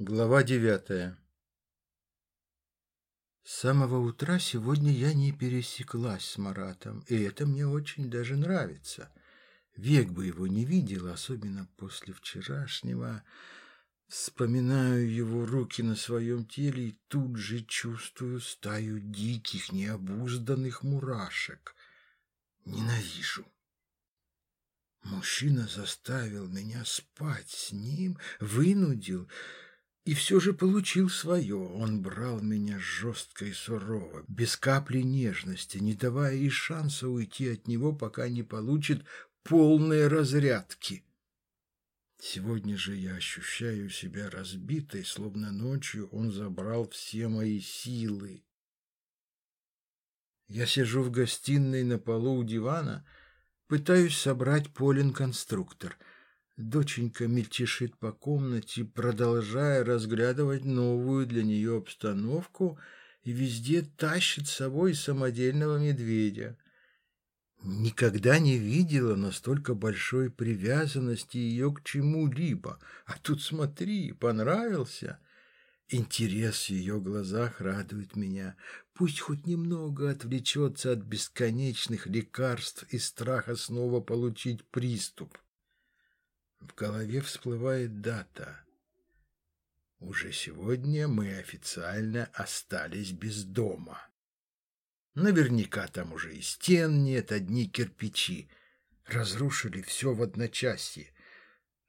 Глава девятая С самого утра сегодня я не пересеклась с Маратом, и это мне очень даже нравится. Век бы его не видела, особенно после вчерашнего. Вспоминаю его руки на своем теле и тут же чувствую стаю диких, необузданных мурашек. Ненавижу. Мужчина заставил меня спать с ним, вынудил и все же получил свое. Он брал меня жестко и сурово, без капли нежности, не давая и шанса уйти от него, пока не получит полные разрядки. Сегодня же я ощущаю себя разбитой, словно ночью он забрал все мои силы. Я сижу в гостиной на полу у дивана, пытаюсь собрать Полин-конструктор — Доченька мельтешит по комнате, продолжая разглядывать новую для нее обстановку и везде тащит с собой самодельного медведя. Никогда не видела настолько большой привязанности ее к чему-либо. А тут смотри, понравился. Интерес в ее глазах радует меня. Пусть хоть немного отвлечется от бесконечных лекарств и страха снова получить приступ. В голове всплывает дата. Уже сегодня мы официально остались без дома. Наверняка там уже и стен нет, одни кирпичи. Разрушили все в одночасье.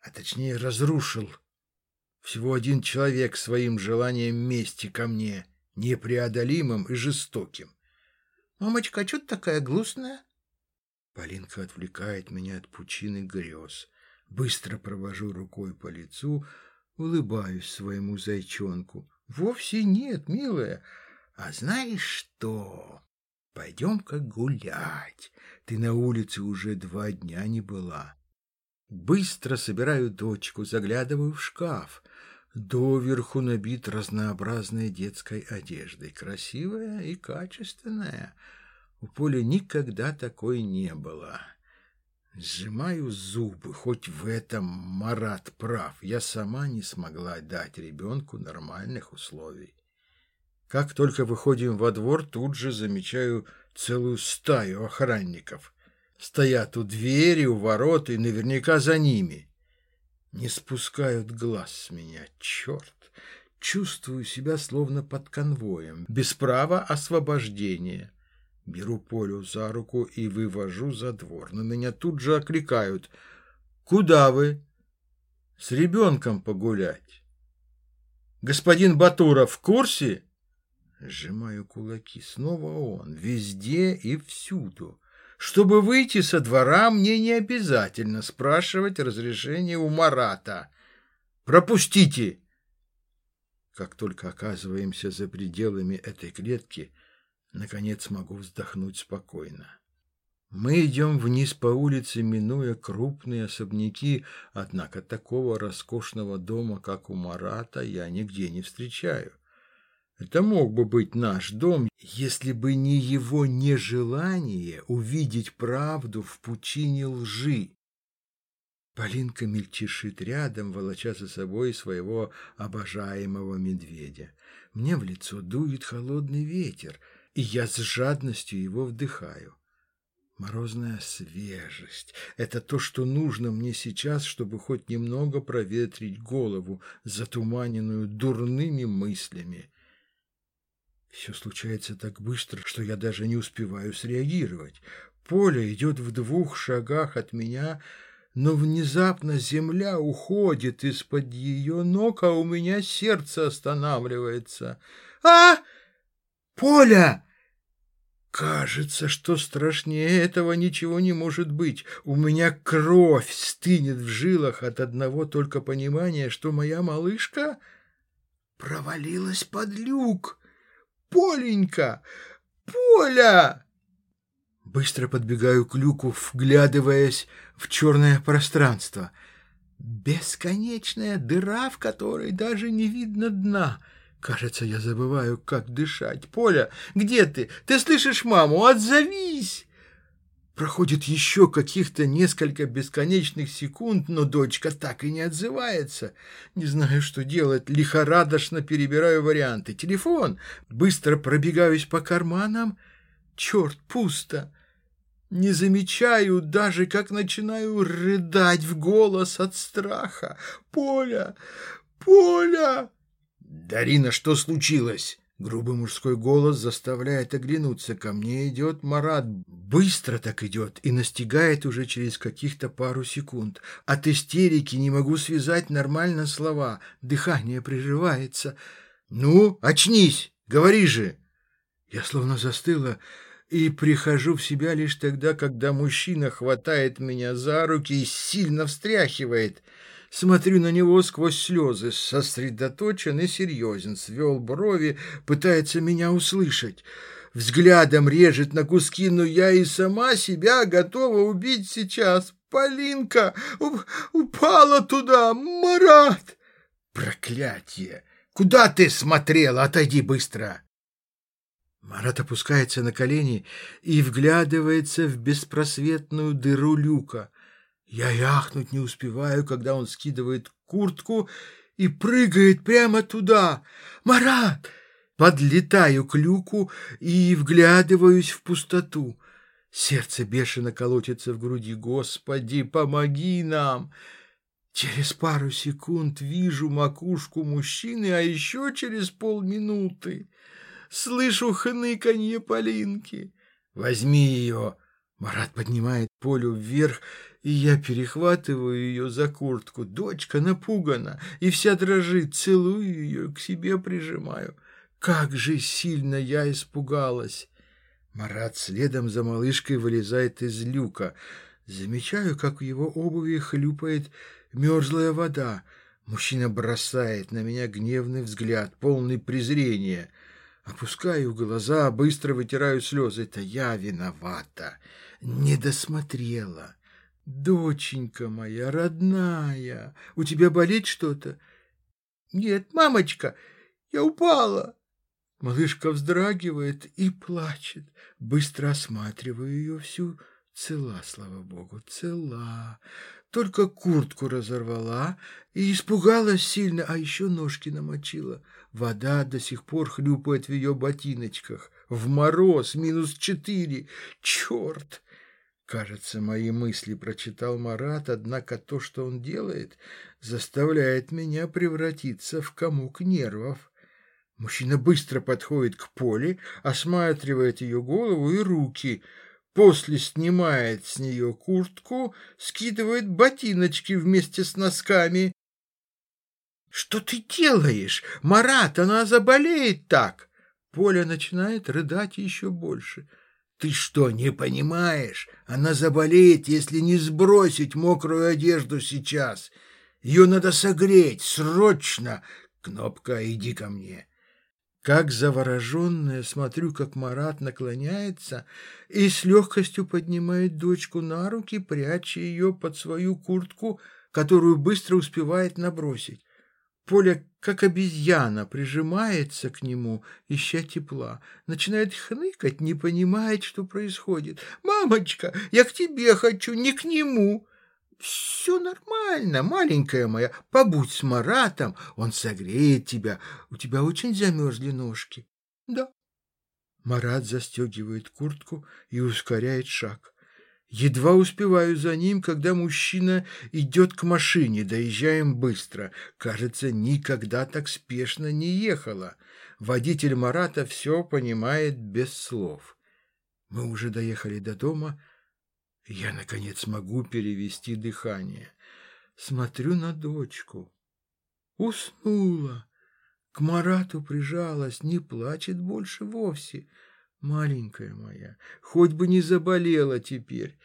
А точнее, разрушил. Всего один человек своим желанием мести ко мне, непреодолимым и жестоким. «Мамочка, а что ты такая грустная?» Полинка отвлекает меня от пучины грез. Быстро провожу рукой по лицу, улыбаюсь своему зайчонку. Вовсе нет, милая. А знаешь что? Пойдем-ка гулять. Ты на улице уже два дня не была. Быстро собираю дочку, заглядываю в шкаф. Доверху набит разнообразной детской одеждой. Красивая и качественная. У Поля никогда такой не было. Сжимаю зубы, хоть в этом Марат прав. Я сама не смогла дать ребенку нормальных условий. Как только выходим во двор, тут же замечаю целую стаю охранников. Стоят у двери, у ворот и наверняка за ними. Не спускают глаз с меня, черт. Чувствую себя словно под конвоем, без права освобождения. Беру Полю за руку и вывожу за двор. Но меня тут же окликают. «Куда вы?» «С ребенком погулять». «Господин Батуров в курсе?» Сжимаю кулаки. Снова он. Везде и всюду. Чтобы выйти со двора, мне не обязательно спрашивать разрешение у Марата. «Пропустите!» Как только оказываемся за пределами этой клетки, Наконец могу вздохнуть спокойно. Мы идем вниз по улице, минуя крупные особняки, однако такого роскошного дома, как у Марата, я нигде не встречаю. Это мог бы быть наш дом, если бы не его нежелание увидеть правду в пучине лжи. Полинка мельтешит рядом, волоча за собой своего обожаемого медведя. Мне в лицо дует холодный ветер — и я с жадностью его вдыхаю. Морозная свежесть — это то, что нужно мне сейчас, чтобы хоть немного проветрить голову, затуманенную дурными мыслями. Все случается так быстро, что я даже не успеваю среагировать. Поле идет в двух шагах от меня, но внезапно земля уходит из-под ее ног, а у меня сердце останавливается. «А!» Поля!» Кажется, что страшнее этого ничего не может быть. У меня кровь стынет в жилах от одного только понимания, что моя малышка провалилась под люк. Поленька! Поля! Быстро подбегаю к люку, вглядываясь в черное пространство. Бесконечная дыра, в которой даже не видно дна — Кажется, я забываю, как дышать. Поля, где ты? Ты слышишь маму? Отзовись! Проходит еще каких-то несколько бесконечных секунд, но дочка так и не отзывается. Не знаю, что делать, лихорадочно перебираю варианты. Телефон, быстро пробегаюсь по карманам. Черт, пусто. Не замечаю даже, как начинаю рыдать в голос от страха. «Поля! Поля!» «Дарина, что случилось?» Грубый мужской голос заставляет оглянуться. Ко мне идет Марат. Быстро так идет и настигает уже через каких-то пару секунд. От истерики не могу связать нормально слова. Дыхание прерывается. «Ну, очнись! Говори же!» Я словно застыла и прихожу в себя лишь тогда, когда мужчина хватает меня за руки и сильно встряхивает – Смотрю на него сквозь слезы, сосредоточен и серьезен, свел брови, пытается меня услышать. Взглядом режет на куски, но я и сама себя готова убить сейчас. Полинка упала туда, Марат! Проклятие! Куда ты смотрела? Отойди быстро! Марат опускается на колени и вглядывается в беспросветную дыру люка. Я яхнуть не успеваю, когда он скидывает куртку и прыгает прямо туда. «Марат!» Подлетаю к люку и вглядываюсь в пустоту. Сердце бешено колотится в груди. «Господи, помоги нам!» Через пару секунд вижу макушку мужчины, а еще через полминуты слышу хныканье Полинки. «Возьми ее!» Марат поднимает Полю вверх, и я перехватываю ее за куртку. Дочка напугана и вся дрожит, целую ее, к себе прижимаю. Как же сильно я испугалась! Марат следом за малышкой вылезает из люка. Замечаю, как в его обуви хлюпает мерзлая вода. Мужчина бросает на меня гневный взгляд, полный презрения. Опускаю глаза, быстро вытираю слезы. Это я виновата, не досмотрела. «Доченька моя, родная, у тебя болит что-то?» «Нет, мамочка, я упала!» Малышка вздрагивает и плачет. Быстро осматриваю ее всю. Цела, слава богу, цела. Только куртку разорвала и испугалась сильно, а еще ножки намочила. Вода до сих пор хлюпает в ее ботиночках. В мороз минус четыре. Черт! Кажется, мои мысли прочитал Марат, однако то, что он делает, заставляет меня превратиться в комок нервов. Мужчина быстро подходит к Поле, осматривает ее голову и руки, после снимает с нее куртку, скидывает ботиночки вместе с носками. «Что ты делаешь? Марат, она заболеет так!» Поля начинает рыдать еще больше. Ты что, не понимаешь? Она заболеет, если не сбросить мокрую одежду сейчас. Ее надо согреть, срочно. Кнопка, иди ко мне. Как завороженная смотрю, как Марат наклоняется и с легкостью поднимает дочку на руки, пряча ее под свою куртку, которую быстро успевает набросить. Поля, как обезьяна, прижимается к нему, ища тепла. Начинает хныкать, не понимает, что происходит. «Мамочка, я к тебе хочу, не к нему!» «Все нормально, маленькая моя. Побудь с Маратом, он согреет тебя. У тебя очень замерзли ножки». «Да». Марат застегивает куртку и ускоряет шаг. Едва успеваю за ним, когда мужчина идет к машине. Доезжаем быстро. Кажется, никогда так спешно не ехала. Водитель Марата все понимает без слов. Мы уже доехали до дома. Я, наконец, могу перевести дыхание. Смотрю на дочку. Уснула. К Марату прижалась, не плачет больше вовсе. Маленькая моя, хоть бы не заболела теперь.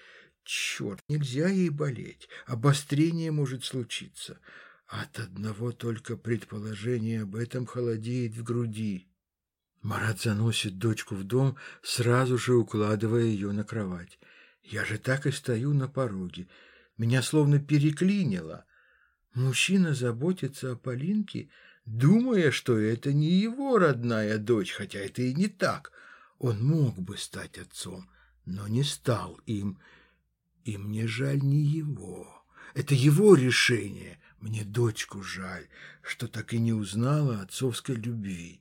Черт, нельзя ей болеть. Обострение может случиться. От одного только предположения об этом холодеет в груди. Марат заносит дочку в дом, сразу же укладывая ее на кровать. Я же так и стою на пороге. Меня словно переклинило. Мужчина заботится о Полинке, думая, что это не его родная дочь, хотя это и не так. Он мог бы стать отцом, но не стал им. И мне жаль не его. Это его решение. Мне дочку жаль, что так и не узнала отцовской любви.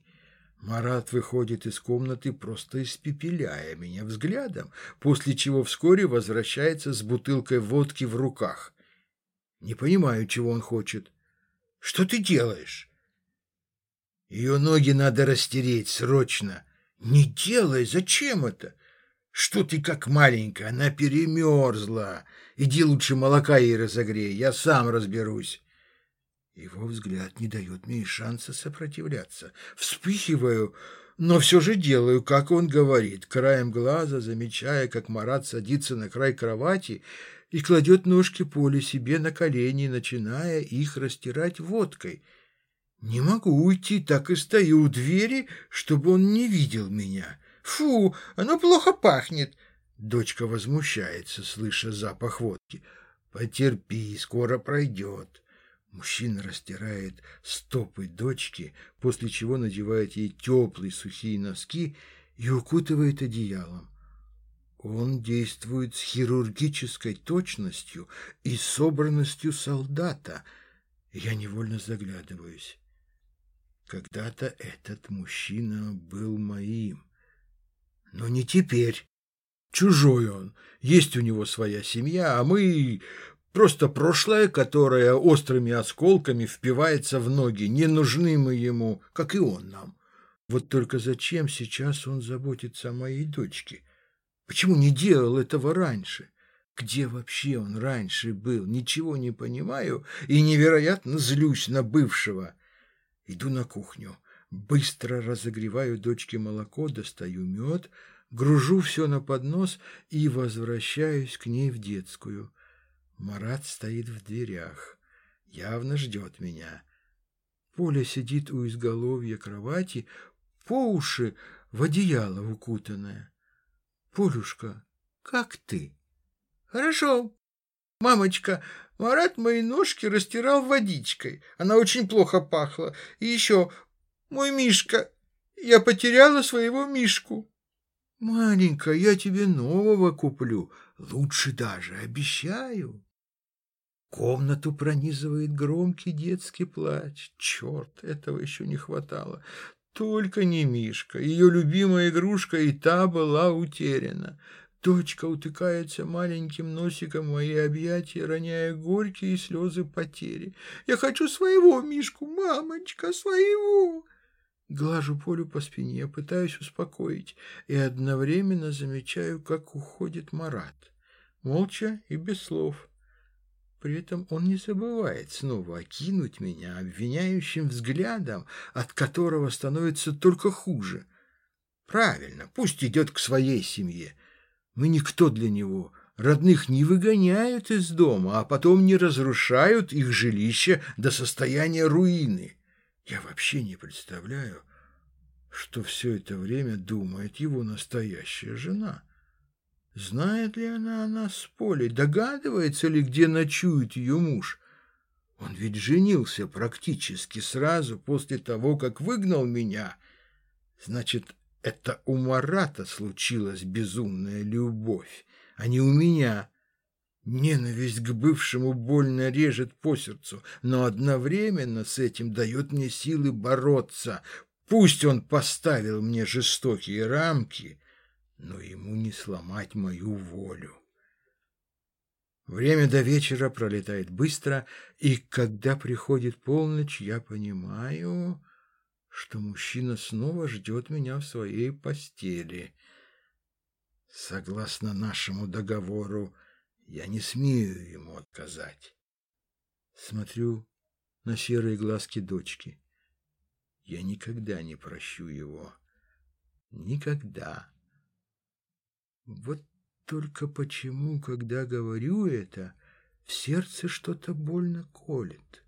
Марат выходит из комнаты, просто испепеляя меня взглядом, после чего вскоре возвращается с бутылкой водки в руках. Не понимаю, чего он хочет. Что ты делаешь? Ее ноги надо растереть срочно. Не делай, зачем это? Что ты как маленькая, она перемерзла. Иди лучше молока ей разогрей, я сам разберусь. Его взгляд не дает мне и шанса сопротивляться. Вспыхиваю, но все же делаю, как он говорит, краем глаза замечая, как Марат садится на край кровати и кладет ножки Поли себе на колени, начиная их растирать водкой. Не могу уйти, так и стою у двери, чтобы он не видел меня. Фу, оно плохо пахнет. Дочка возмущается, слыша запах водки. Потерпи, скоро пройдет. Мужчина растирает стопы дочки, после чего надевает ей теплые сухие носки и укутывает одеялом. Он действует с хирургической точностью и собранностью солдата. Я невольно заглядываюсь. Когда-то этот мужчина был моим, но не теперь. Чужой он, есть у него своя семья, а мы Просто прошлое, которое острыми осколками впивается в ноги, не нужны мы ему, как и он нам. Вот только зачем сейчас он заботится о моей дочке? Почему не делал этого раньше? Где вообще он раньше был? Ничего не понимаю и невероятно злюсь на бывшего. Иду на кухню, быстро разогреваю дочке молоко, достаю мед, гружу все на поднос и возвращаюсь к ней в детскую. Марат стоит в дверях, явно ждет меня. Поля сидит у изголовья кровати, по уши в одеяло укутанная. Полюшка, как ты? Хорошо. Мамочка, Марат мои ножки растирал водичкой. Она очень плохо пахла. И еще, мой Мишка, я потеряла своего Мишку. Маленькая, я тебе нового куплю, лучше даже, обещаю. Комнату пронизывает громкий детский плач. Черт, этого еще не хватало. Только не Мишка. Ее любимая игрушка и та была утеряна. Дочка утыкается маленьким носиком в мои объятия, роняя горькие слезы потери. «Я хочу своего Мишку, мамочка, своего!» Глажу Полю по спине, пытаюсь успокоить, и одновременно замечаю, как уходит Марат. Молча и без слов. При этом он не забывает снова окинуть меня обвиняющим взглядом, от которого становится только хуже. Правильно, пусть идет к своей семье. Мы никто для него. Родных не выгоняют из дома, а потом не разрушают их жилище до состояния руины. Я вообще не представляю, что все это время думает его настоящая жена. Знает ли она о нас с Полей? Догадывается ли, где ночует ее муж? Он ведь женился практически сразу после того, как выгнал меня. Значит, это у Марата случилась безумная любовь, а не у меня. Ненависть к бывшему больно режет по сердцу, но одновременно с этим дает мне силы бороться. Пусть он поставил мне жестокие рамки, но ему не сломать мою волю. Время до вечера пролетает быстро, и когда приходит полночь, я понимаю, что мужчина снова ждет меня в своей постели. Согласно нашему договору, я не смею ему отказать. Смотрю на серые глазки дочки. Я никогда не прощу его. Никогда. Вот только почему, когда говорю это, в сердце что-то больно колет.